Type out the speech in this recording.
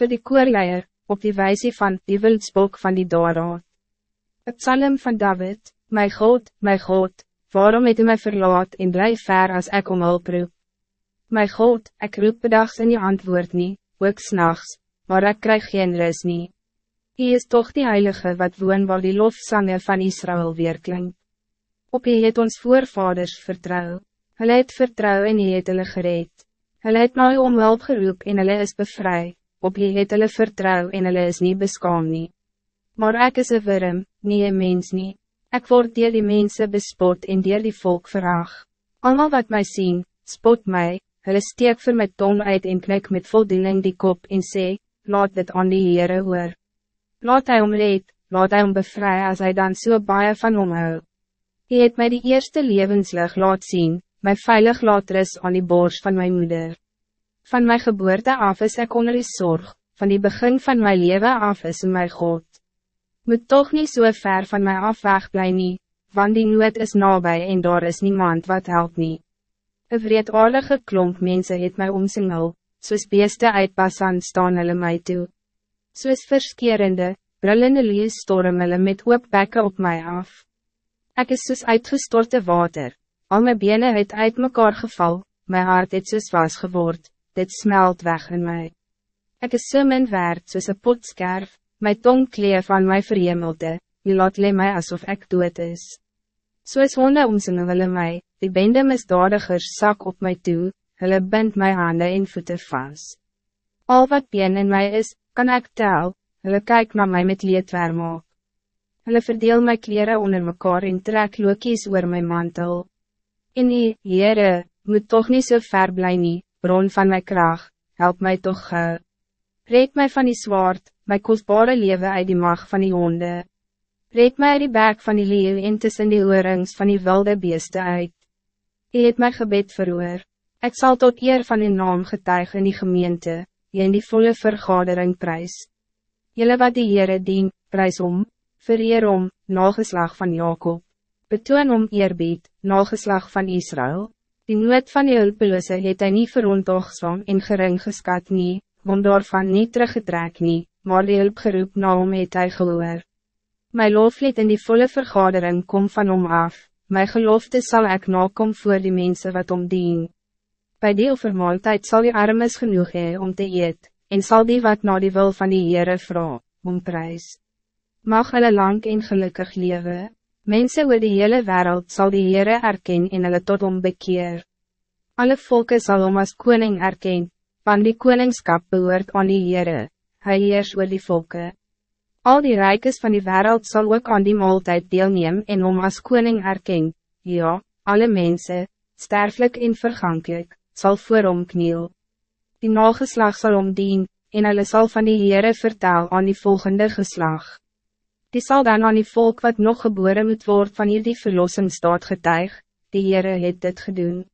voor die koorleier, op die wijze van die wildsbok van die doorraad. Het psalm van David, mijn God, mijn God, waarom het u mij verlaat en blijf ver als ik om hulp roep? Mijn God, ik roep bedags in je antwoord niet, ook s'nachts, maar ik krijg geen rust niet. Hij is toch die heilige wat woon waar die lofzangen van Israël weerklinkt. Op hy het ons voorvaders vertrouw. Hulle het vertrouw en hy het hulle gereed. Hulle het nou om hulp geroep en hulle is bevry. Op hy het hulle vertrouw en hulle is niet beskaam nie. Maar ek is een worm, nie een mens nie. Ek word dier die mensen bespot en dier die volk verraag. Allemaal wat mij zien, spot mij, hulle steek vir my tong uit en knik met voldoening die kop en sê, laat dit aan die Heere hoor. Laat hij om reed, laat hij om bevry as hy dan so baie van hom hou. Hij het mij die eerste levenslig laat zien, mij veilig laat rus aan die borst van mijn moeder. Van mijn geboorte af is ik onder die zorg, van die begin van mijn leven af is mijn God. Moet toch niet zo so ver van mij af weg blij nie, want die nood is nabij en daar is niemand wat helpt nie. Een vreedaardige klomp mensen het mij omsingel, soos beeste uit Basan staan hulle my toe. Soos verskerende, brullende lees storm hulle met oop bekke op mij af. Ik is soos uitgestorte water, al mijn benen het uit mekaar geval, mijn hart het soos was geword, dit smelt weg in mij. Ik is so min waard soos een potskerf, my tong kleef van my verhemelde, die laat le my asof ik dood is. Soos honde omsingen hulle my, die bende misdadigers sak op mij toe, hulle bind my handen en voeten vast. Al wat been in mij is, kan ik tel, hulle kyk na my met leedwermaak. Hulle verdeel my kleren onder mekaar en trek lookies oor my mantel. En die, Heere, moet toch niet zo so ver bly nie, bron van my kracht, help mij toch gauw. Red mij van die zwaard, my kostbare leven uit die mag van die honde. Red mij uit die bek van die leeuw en tussen die oorings van die wilde beeste uit. Je het my gebed verhoor. Ik zal tot eer van die naam getuig in die gemeente, je in die volle vergadering prijs. Jelle wat die Heere dien, prijs om vereer om, nageslag van Jacob, betoon om eerbied, nageslag van Israël. Die nood van die hulpeloze het hy nie verontoogsam en gering geskat nie, want daarvan nie teruggetrek nie, maar die hulpgeroep na hom het hy gehoor. My looflied in die volle vergadering kom van hom af, my gelofte zal ik nakom voor die mensen wat om dien. Bij die overmaaltijd zal die armes genoeg hee om te eet, en zal die wat na die wil van die Heere vrouw, om prijs. Mag hulle lang en gelukkig leven. Mensen oor die hele wereld zal die Heere erken en hulle tot hom bekeer. Alle volken zal hom as koning erken, want die koningskap behoort aan die Heere, hy heers oor die volken. Al die rijkes van die wereld zal ook aan die maaltijd deelneem en hom as koning erken, ja, alle mensen, sterfelijk en vergankelijk, zal voor hom kniel. Die nageslag zal hom dien, en hulle sal van die Heere vertel aan die volgende geslag. Die zal dan aan die volk wat nog geboren moet worden van hier die verlossing staat getuig, die Heere het dit gedoen.